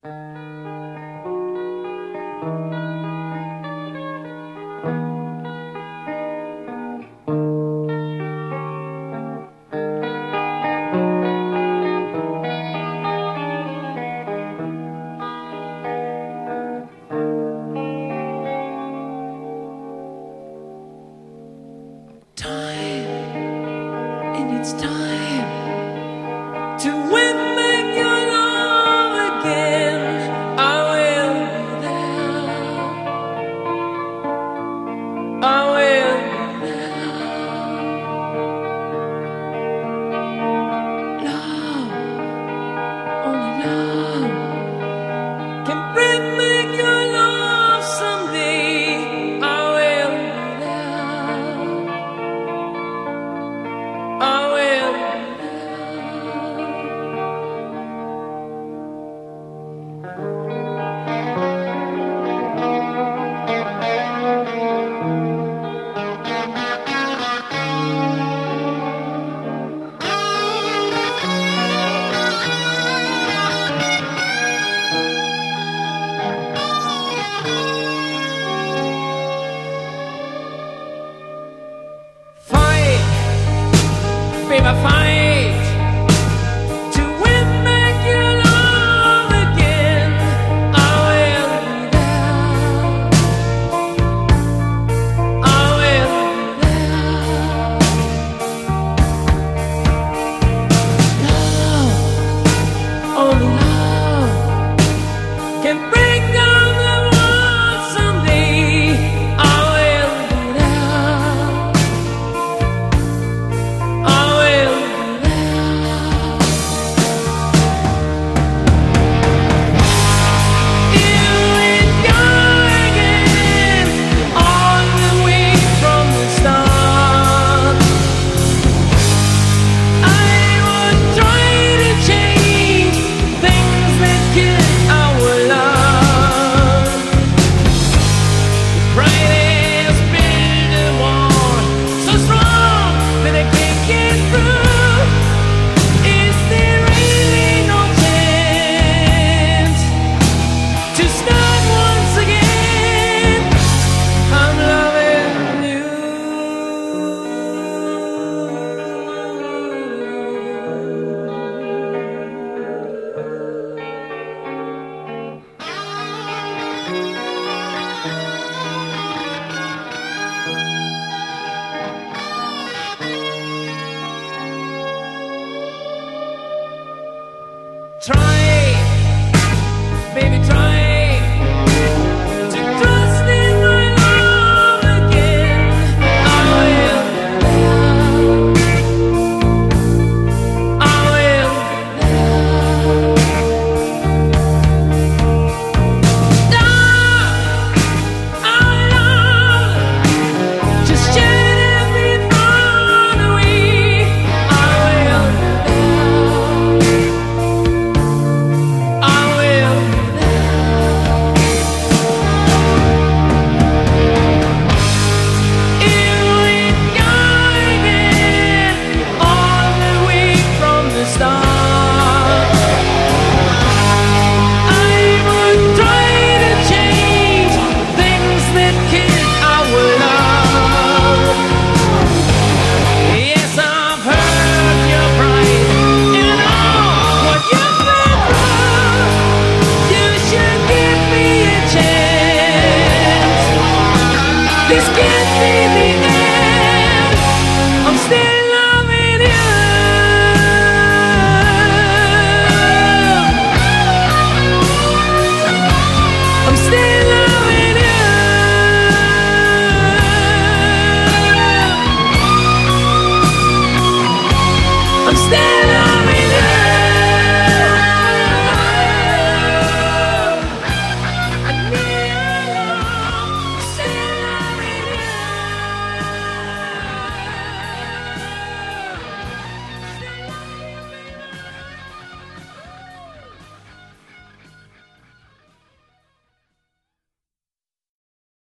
Time, and it's time to win. away. I find this game.